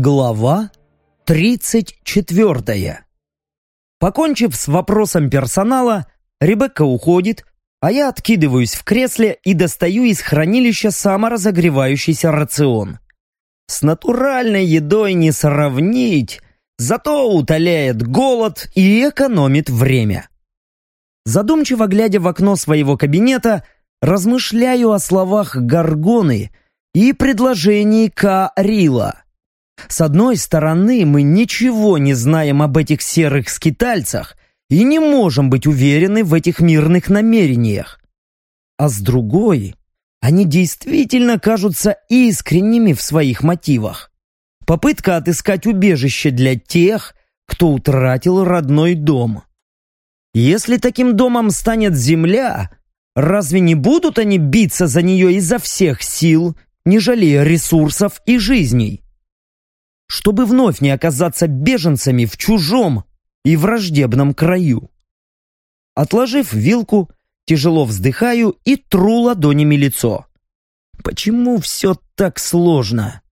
Глава 34 Покончив с вопросом персонала, Ребекка уходит, а я откидываюсь в кресле и достаю из хранилища саморазогревающийся рацион. С натуральной едой не сравнить, зато утоляет голод и экономит время. Задумчиво глядя в окно своего кабинета, размышляю о словах Гаргоны и предложении Каарила. С одной стороны, мы ничего не знаем об этих серых скитальцах и не можем быть уверены в этих мирных намерениях. А с другой, они действительно кажутся искренними в своих мотивах. Попытка отыскать убежище для тех, кто утратил родной дом. Если таким домом станет земля, разве не будут они биться за нее изо всех сил, не жалея ресурсов и жизней? Чтобы вновь не оказаться беженцами в чужом и враждебном краю. Отложив вилку, тяжело вздыхаю и тру ладонями лицо. Почему все так сложно?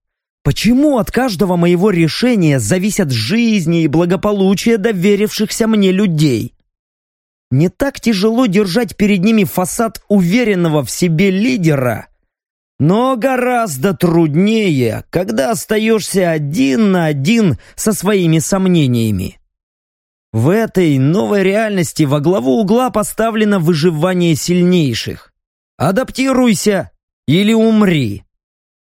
Почему от каждого моего решения зависят жизни и благополучие доверившихся мне людей? Не так тяжело держать перед ними фасад уверенного в себе лидера, но гораздо труднее, когда остаешься один на один со своими сомнениями. В этой новой реальности во главу угла поставлено выживание сильнейших. Адаптируйся или умри.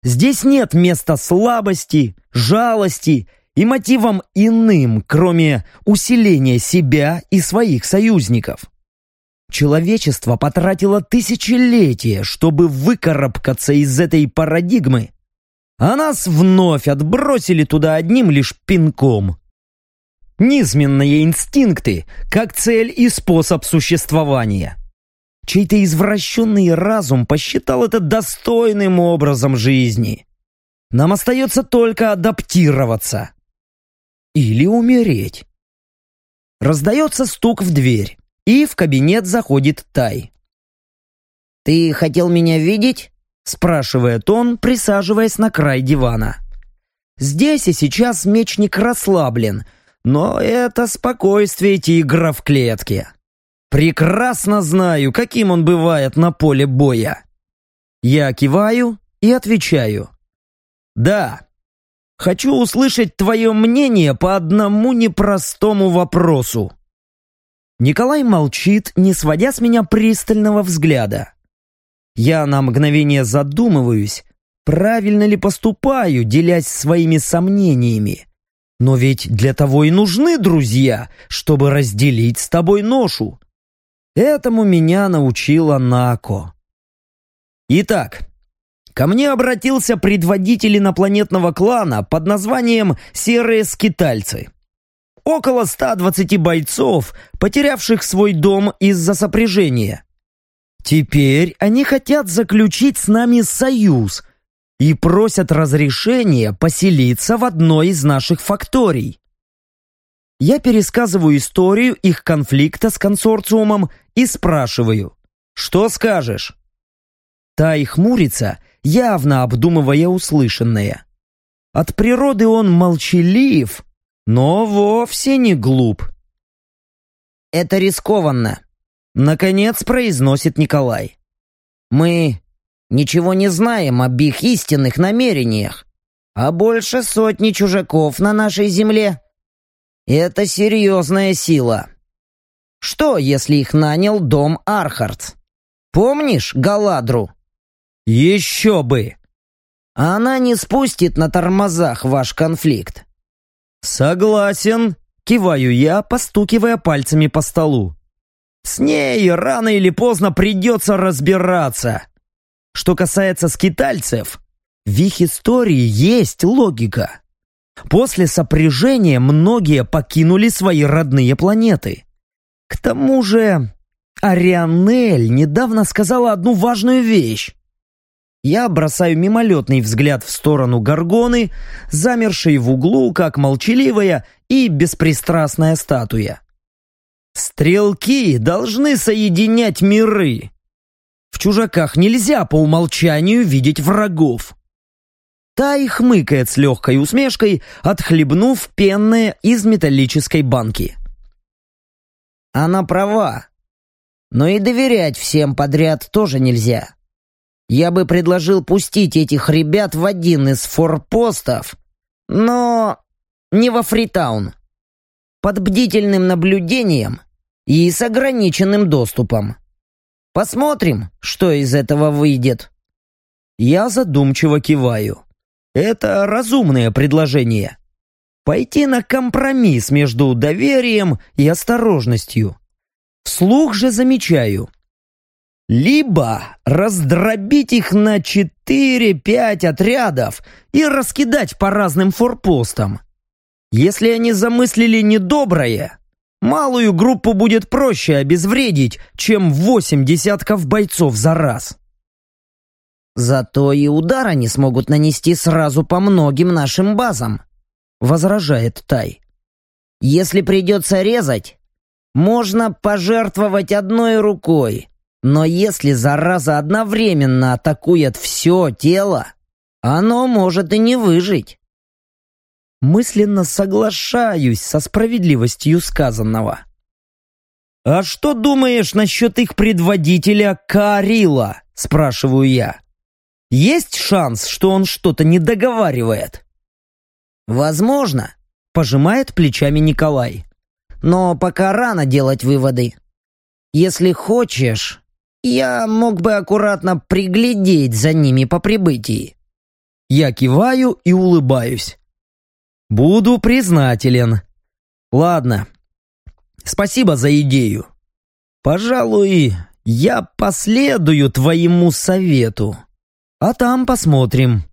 Здесь нет места слабости, жалости и мотивам иным, кроме усиления себя и своих союзников. Человечество потратило тысячелетия, чтобы выкарабкаться из этой парадигмы, а нас вновь отбросили туда одним лишь пинком. Низменные инстинкты, как цель и способ существования. Чей-то извращенный разум посчитал это достойным образом жизни. Нам остается только адаптироваться. Или умереть. Раздается стук в дверь и в кабинет заходит Тай. «Ты хотел меня видеть?» — спрашивает он, присаживаясь на край дивана. Здесь и сейчас мечник расслаблен, но это спокойствие тигра в клетке. Прекрасно знаю, каким он бывает на поле боя. Я киваю и отвечаю. «Да, хочу услышать твое мнение по одному непростому вопросу». Николай молчит, не сводя с меня пристального взгляда. Я на мгновение задумываюсь, правильно ли поступаю, делясь своими сомнениями. Но ведь для того и нужны друзья, чтобы разделить с тобой ношу. Этому меня научила Нако. Итак, ко мне обратился предводитель инопланетного клана под названием «Серые скитальцы» около 120 бойцов, потерявших свой дом из-за сопряжения. Теперь они хотят заключить с нами союз и просят разрешения поселиться в одной из наших факторий. Я пересказываю историю их конфликта с консорциумом и спрашиваю, что скажешь? Тай хмурится, явно обдумывая услышанное. От природы он молчалив, но вовсе не глуп. «Это рискованно», — наконец произносит Николай. «Мы ничего не знаем об их истинных намерениях, а больше сотни чужаков на нашей земле. Это серьезная сила. Что, если их нанял дом Архард? Помнишь Галадру?» «Еще бы!» «Она не спустит на тормозах ваш конфликт. «Согласен», — киваю я, постукивая пальцами по столу. «С ней рано или поздно придется разбираться. Что касается скитальцев, в их истории есть логика. После сопряжения многие покинули свои родные планеты. К тому же Арианель недавно сказала одну важную вещь. Я бросаю мимолетный взгляд в сторону Гаргоны, замершей в углу, как молчаливая и беспристрастная статуя. Стрелки должны соединять миры. В чужаках нельзя по умолчанию видеть врагов. Тай хмыкает с легкой усмешкой, отхлебнув пенное из металлической банки. Она права. Но и доверять всем подряд тоже нельзя. Я бы предложил пустить этих ребят в один из форпостов, но не во Фритаун. Под бдительным наблюдением и с ограниченным доступом. Посмотрим, что из этого выйдет. Я задумчиво киваю. Это разумное предложение. Пойти на компромисс между доверием и осторожностью. Вслух же замечаю. Либо раздробить их на 4-5 отрядов и раскидать по разным форпостам. Если они замыслили недоброе, малую группу будет проще обезвредить, чем восемь десятков бойцов за раз. Зато и удара не смогут нанести сразу по многим нашим базам, возражает Тай. Если придется резать, можно пожертвовать одной рукой, но если зараза одновременно атакует все тело, оно может и не выжить. Мысленно соглашаюсь со справедливостью сказанного. «А что думаешь насчет их предводителя Карила?» – спрашиваю я. Есть шанс, что он что-то не договаривает? Возможно, пожимает плечами Николай. Но пока рано делать выводы. Если хочешь, я мог бы аккуратно приглядеть за ними по прибытии. Я киваю и улыбаюсь. Буду признателен. Ладно. Спасибо за идею. Пожалуй, я последую твоему совету. А там посмотрим.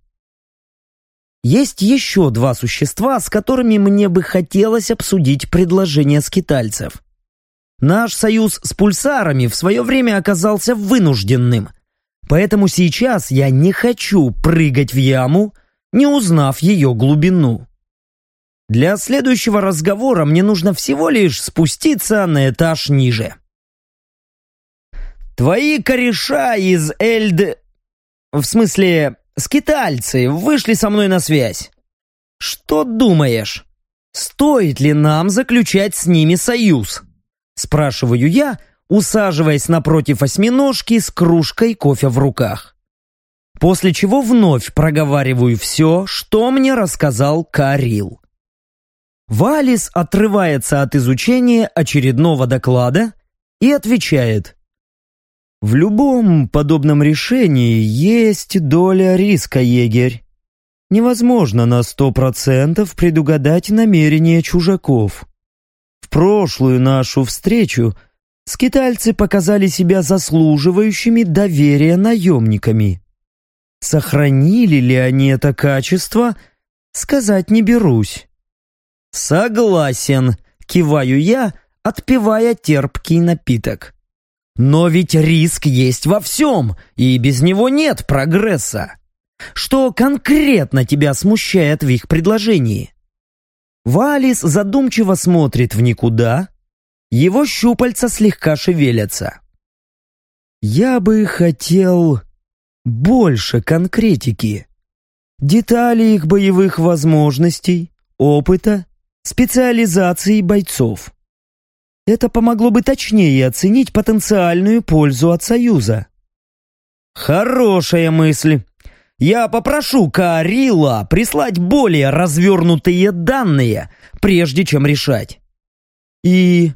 Есть еще два существа, с которыми мне бы хотелось обсудить предложение скитальцев. Наш союз с пульсарами в свое время оказался вынужденным, поэтому сейчас я не хочу прыгать в яму, не узнав ее глубину. Для следующего разговора мне нужно всего лишь спуститься на этаж ниже. Твои кореша из Эльд... В смысле, скитальцы вышли со мной на связь. Что думаешь, стоит ли нам заключать с ними союз? Спрашиваю я, усаживаясь напротив осьминожки с кружкой кофе в руках. После чего вновь проговариваю все, что мне рассказал Карил. Валис отрывается от изучения очередного доклада и отвечает. В любом подобном решении есть доля риска, егерь. Невозможно на сто процентов предугадать намерения чужаков. В прошлую нашу встречу скитальцы показали себя заслуживающими доверия наемниками. Сохранили ли они это качество, сказать не берусь. «Согласен», — киваю я, отпивая терпкий напиток. Но ведь риск есть во всем, и без него нет прогресса. Что конкретно тебя смущает в их предложении? Валис задумчиво смотрит в никуда, его щупальца слегка шевелятся. Я бы хотел больше конкретики. Детали их боевых возможностей, опыта, специализации бойцов. Это помогло бы точнее оценить потенциальную пользу от Союза. Хорошая мысль. Я попрошу Карила прислать более развернутые данные, прежде чем решать. И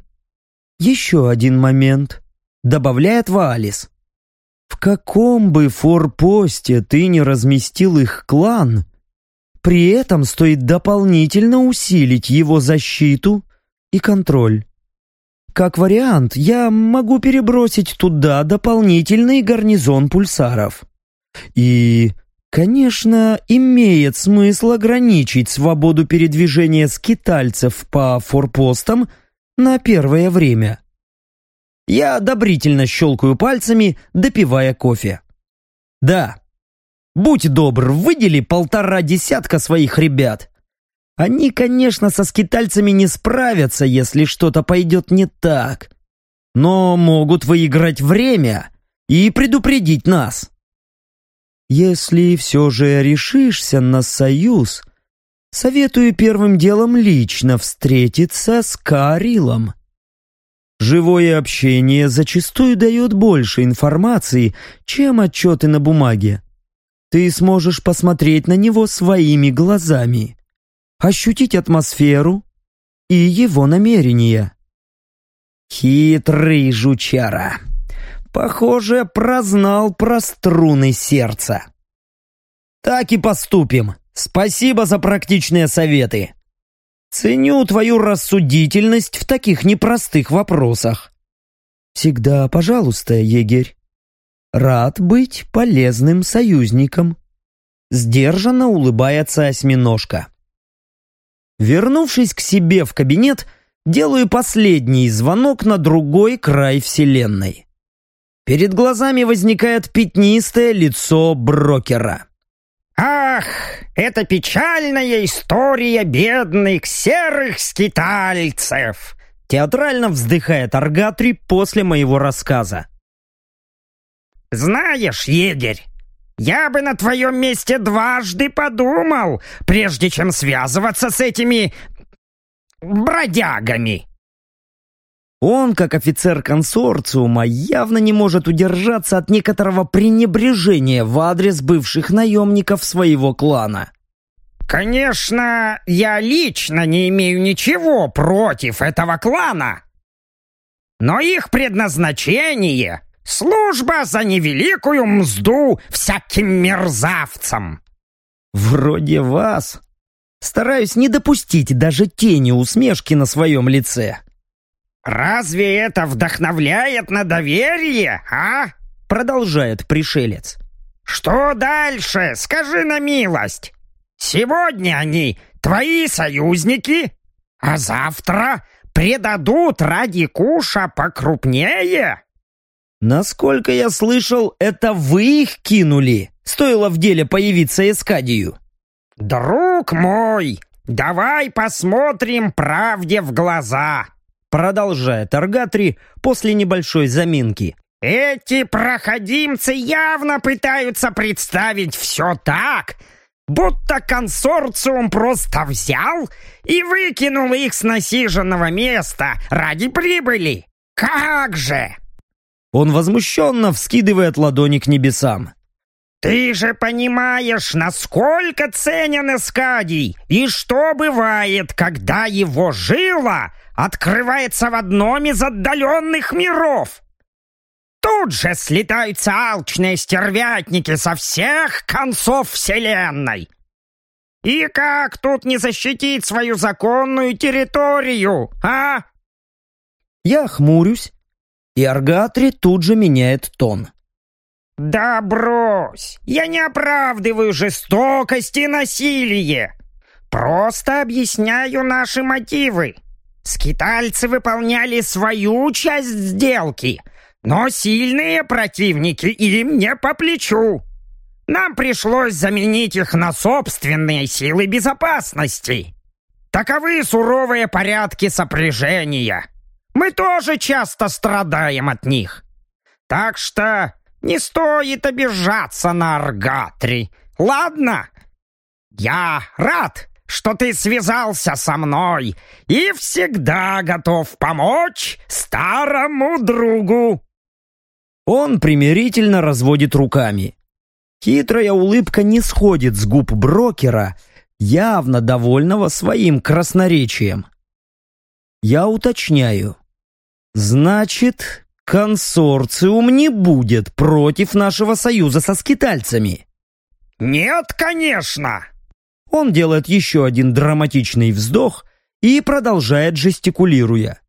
еще один момент, добавляет Валис. В каком бы форпосте ты не разместил их клан, при этом стоит дополнительно усилить его защиту и контроль. Как вариант, я могу перебросить туда дополнительный гарнизон пульсаров. И, конечно, имеет смысл ограничить свободу передвижения скитальцев по форпостам на первое время. Я одобрительно щелкаю пальцами, допивая кофе. Да, будь добр, выдели полтора десятка своих ребят. Они, конечно, со скитальцами не справятся, если что-то пойдет не так. Но могут выиграть время и предупредить нас. Если все же решишься на союз, советую первым делом лично встретиться с Карилом. Живое общение зачастую дает больше информации, чем отчеты на бумаге. Ты сможешь посмотреть на него своими глазами, ощутить атмосферу и его намерения. Хитрый жучара. Похоже, прознал про струны сердца. Так и поступим. Спасибо за практичные советы. Ценю твою рассудительность в таких непростых вопросах. Всегда, пожалуйста, егерь. Рад быть полезным союзником. Сдержанно улыбается осьминожка. Вернувшись к себе в кабинет, делаю последний звонок на другой край вселенной. Перед глазами возникает пятнистое лицо брокера. «Ах, это печальная история бедных серых скитальцев!» Театрально вздыхает Аргатри после моего рассказа. «Знаешь, егерь, я бы на твоем месте дважды подумал, прежде чем связываться с этими бродягами. Он, как офицер консорциума, явно не может удержаться от некоторого пренебрежения в адрес бывших наемников своего клана. «Конечно, я лично не имею ничего против этого клана. Но их предназначение — служба за невеликую мзду всяким мерзавцам». «Вроде вас», Стараюсь не допустить даже тени усмешки на своем лице. «Разве это вдохновляет на доверие, а?» Продолжает пришелец. «Что дальше? Скажи на милость. Сегодня они твои союзники, а завтра предадут ради куша покрупнее?» «Насколько я слышал, это вы их кинули, стоило в деле появиться Эскадию». «Друг мой, давай посмотрим правде в глаза!» Продолжает Аргатри после небольшой заминки. «Эти проходимцы явно пытаются представить все так, будто консорциум просто взял и выкинул их с насиженного места ради прибыли. Как же!» Он возмущенно вскидывает ладони к небесам. «Ты же понимаешь, насколько ценен Эскадий, и что бывает, когда его жила открывается в одном из отдаленных миров. Тут же слетаются алчные стервятники со всех концов Вселенной. И как тут не защитить свою законную территорию, а?» Я хмурюсь, и Аргатри тут же меняет тон. «Да брось! Я не оправдываю жестокость и насилие! Просто объясняю наши мотивы. Скитальцы выполняли свою часть сделки, но сильные противники им не по плечу. Нам пришлось заменить их на собственные силы безопасности. Таковы суровые порядки сопряжения. Мы тоже часто страдаем от них. Так что не стоит обижаться на Аргатри, ладно? Я рад, что ты связался со мной и всегда готов помочь старому другу. Он примирительно разводит руками. Хитрая улыбка не сходит с губ брокера, явно довольного своим красноречием. Я уточняю. Значит, Консорциум не будет против нашего союза со скитальцами. Нет, конечно. Он делает еще один драматичный вздох и продолжает жестикулируя.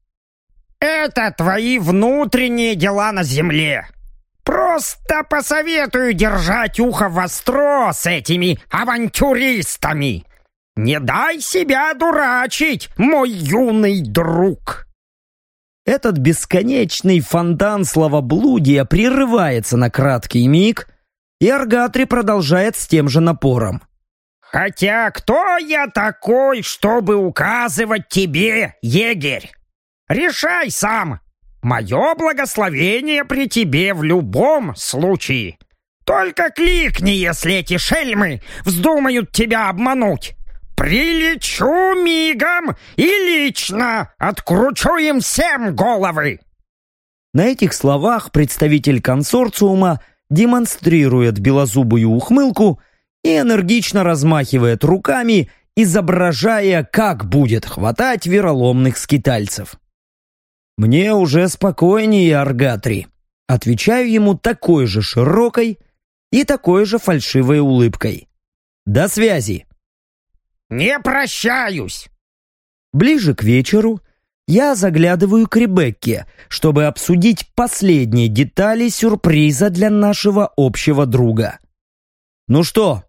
Это твои внутренние дела на земле. Просто посоветую держать ухо востро с этими авантюристами. Не дай себя дурачить, мой юный друг. Этот бесконечный фонтан словоблудия прерывается на краткий миг, и Аргатри продолжает с тем же напором. «Хотя кто я такой, чтобы указывать тебе, егерь? Решай сам. Мое благословение при тебе в любом случае. Только кликни, если эти шельмы вздумают тебя обмануть. Прилечу мигом и лично откручу им всем головы!» На этих словах представитель консорциума демонстрирует белозубую ухмылку и энергично размахивает руками, изображая, как будет хватать вероломных скитальцев. «Мне уже спокойнее, Аргатри», отвечаю ему такой же широкой и такой же фальшивой улыбкой. «До связи!» «Не прощаюсь!» Ближе к вечеру я заглядываю к Ребекке, чтобы обсудить последние детали сюрприза для нашего общего друга. «Ну что,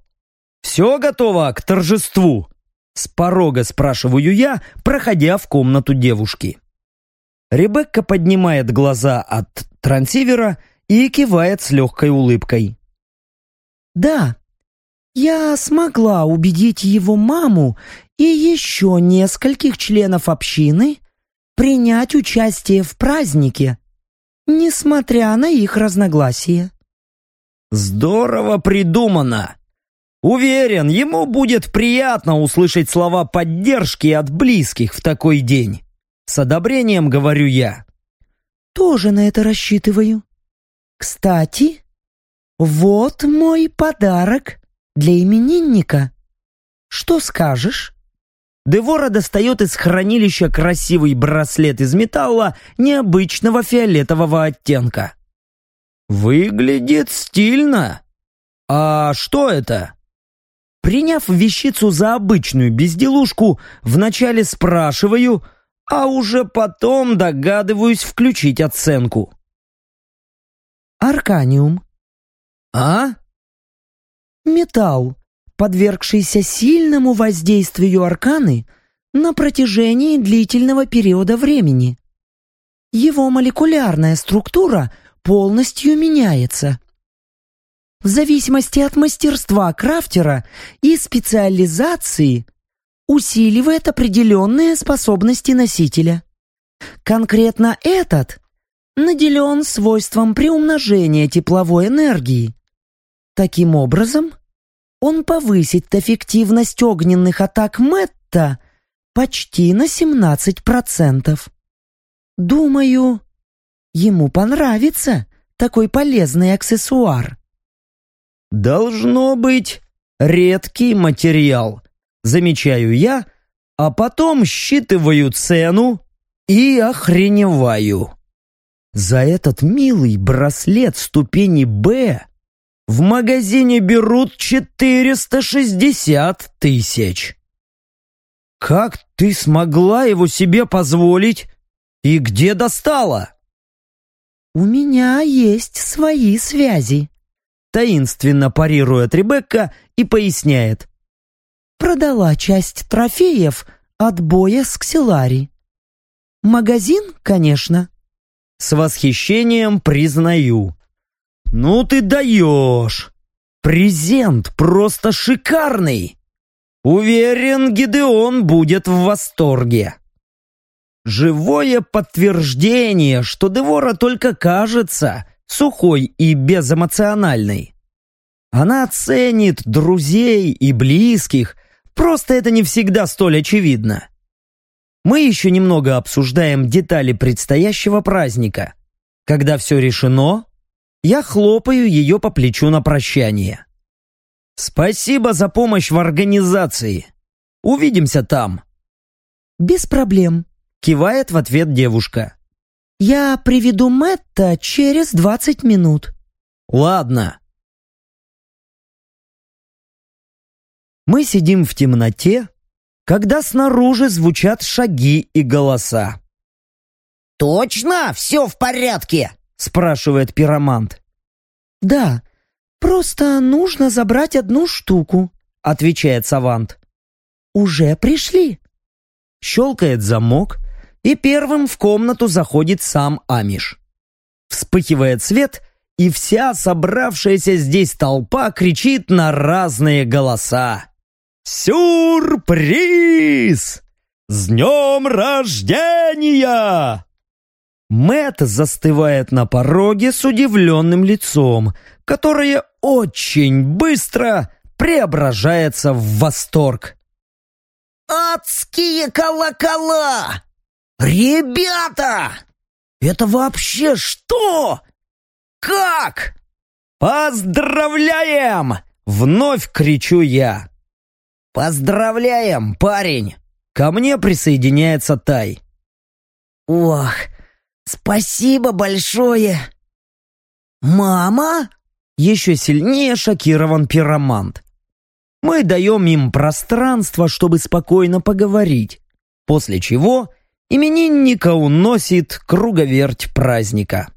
все готово к торжеству?» С порога спрашиваю я, проходя в комнату девушки. Ребекка поднимает глаза от трансивера и кивает с легкой улыбкой. «Да, я смогла убедить его маму и еще нескольких членов общины принять участие в празднике, несмотря на их разногласия. Здорово придумано! Уверен, ему будет приятно услышать слова поддержки от близких в такой день. С одобрением говорю я. Тоже на это рассчитываю. Кстати, вот мой подарок для именинника. Что скажешь?» Девора достает из хранилища красивый браслет из металла необычного фиолетового оттенка. «Выглядит стильно. А что это?» Приняв вещицу за обычную безделушку, вначале спрашиваю, а уже потом догадываюсь включить оценку. «Арканиум». «А?» Металл, подвергшийся сильному воздействию арканы на протяжении длительного периода времени. Его молекулярная структура полностью меняется. В зависимости от мастерства крафтера и специализации усиливает определенные способности носителя. Конкретно этот наделен свойством приумножения тепловой энергии, Таким образом, он повысит эффективность огненных атак Мэтта почти на 17%. Думаю, ему понравится такой полезный аксессуар. Должно быть редкий материал, замечаю я, а потом считываю цену и охреневаю. За этот милый браслет ступени «Б» В магазине берут 460 тысяч. Как ты смогла его себе позволить и где достала? У меня есть свои связи. Таинственно парирует Ребекка и поясняет. Продала часть трофеев от боя с Ксилари. Магазин, конечно. С восхищением признаю. «Ну ты даешь! Презент просто шикарный! Уверен, Гидеон будет в восторге!» Живое подтверждение, что Девора только кажется сухой и безэмоциональной. Она ценит друзей и близких, просто это не всегда столь очевидно. Мы еще немного обсуждаем детали предстоящего праздника. Когда все решено, я хлопаю ее по плечу на прощание. «Спасибо за помощь в организации. Увидимся там». «Без проблем», — кивает в ответ девушка. «Я приведу Мэтта через двадцать минут». «Ладно». Мы сидим в темноте, когда снаружи звучат шаги и голоса. «Точно все в порядке?» спрашивает пиромант. «Да, просто нужно забрать одну штуку», отвечает Савант. «Уже пришли». Щелкает замок, и первым в комнату заходит сам Амиш. Вспыхивает свет, и вся собравшаяся здесь толпа кричит на разные голоса. «Сюрприз! С днем рождения!» Мэт застывает на пороге с удивленным лицом, которое очень быстро преображается в восторг. «Адские колокола! Ребята! Это вообще что? Как?» «Поздравляем!» — вновь кричу я. «Поздравляем, парень!» Ко мне присоединяется Тай. «Ох, спасибо большое!» «Мама?» Еще сильнее шокирован пиромант. Мы даем им пространство, чтобы спокойно поговорить, после чего именинника уносит круговерть праздника.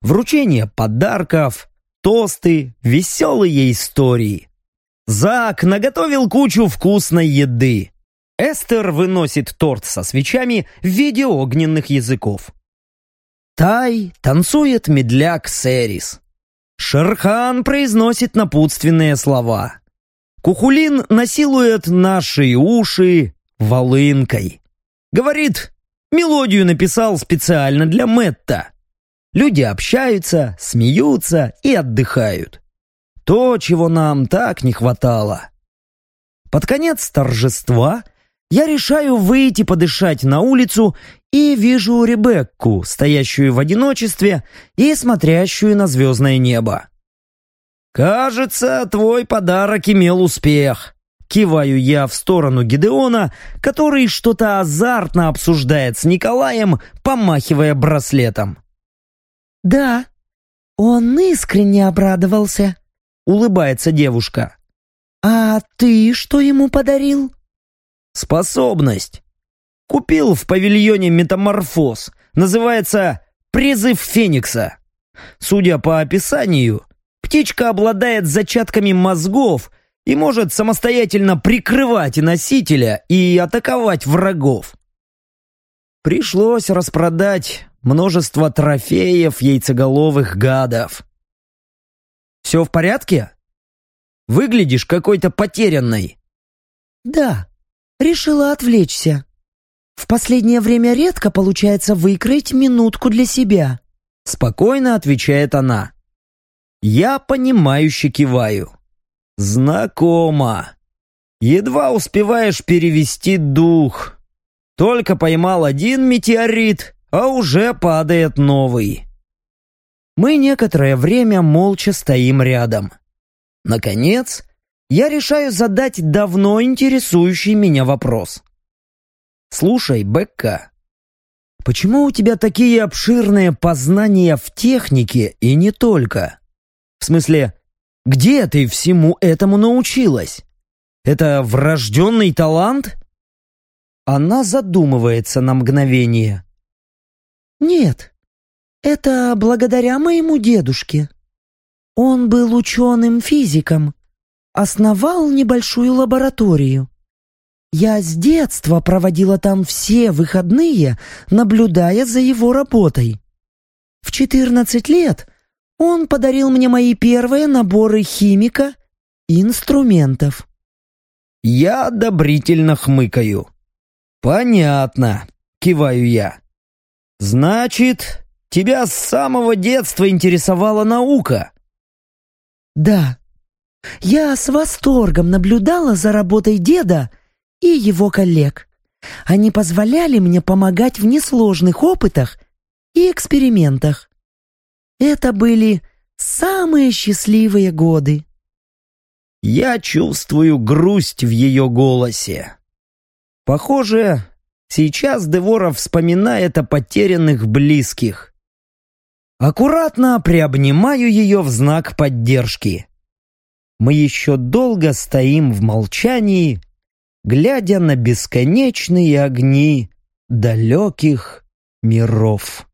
Вручение подарков, тосты, веселые истории. Зак наготовил кучу вкусной еды. Эстер выносит торт со свечами в виде огненных языков. Тай танцует медляк Серис. Шерхан произносит напутственные слова. Кухулин насилует наши уши волынкой. Говорит, мелодию написал специально для Мэтта. Люди общаются, смеются и отдыхают. То, чего нам так не хватало. Под конец торжества я решаю выйти подышать на улицу и вижу Ребекку, стоящую в одиночестве и смотрящую на звездное небо. «Кажется, твой подарок имел успех», — киваю я в сторону Гидеона, который что-то азартно обсуждает с Николаем, помахивая браслетом. «Да, он искренне обрадовался», — улыбается девушка. «А ты что ему подарил?» Способность. Купил в павильоне метаморфоз. Называется «Призыв Феникса». Судя по описанию, птичка обладает зачатками мозгов и может самостоятельно прикрывать носителя и атаковать врагов. Пришлось распродать множество трофеев яйцеголовых гадов. «Все в порядке? Выглядишь какой-то потерянной». «Да», Решила отвлечься. В последнее время редко получается выкроить минутку для себя. Спокойно отвечает она. Я понимающе киваю. Знакомо. Едва успеваешь перевести дух. Только поймал один метеорит, а уже падает новый. Мы некоторое время молча стоим рядом. Наконец, я решаю задать давно интересующий меня вопрос. «Слушай, Бекка, почему у тебя такие обширные познания в технике и не только? В смысле, где ты всему этому научилась? Это врожденный талант?» Она задумывается на мгновение. «Нет, это благодаря моему дедушке. Он был ученым-физиком, основал небольшую лабораторию. Я с детства проводила там все выходные, наблюдая за его работой. В 14 лет он подарил мне мои первые наборы химика и инструментов. Я одобрительно хмыкаю. «Понятно», — киваю я. «Значит, тебя с самого детства интересовала наука?» «Да», я с восторгом наблюдала за работой деда и его коллег. Они позволяли мне помогать в несложных опытах и экспериментах. Это были самые счастливые годы. Я чувствую грусть в ее голосе. Похоже, сейчас Девора вспоминает о потерянных близких. Аккуратно приобнимаю ее в знак поддержки мы еще долго стоим в молчании, глядя на бесконечные огни далеких миров.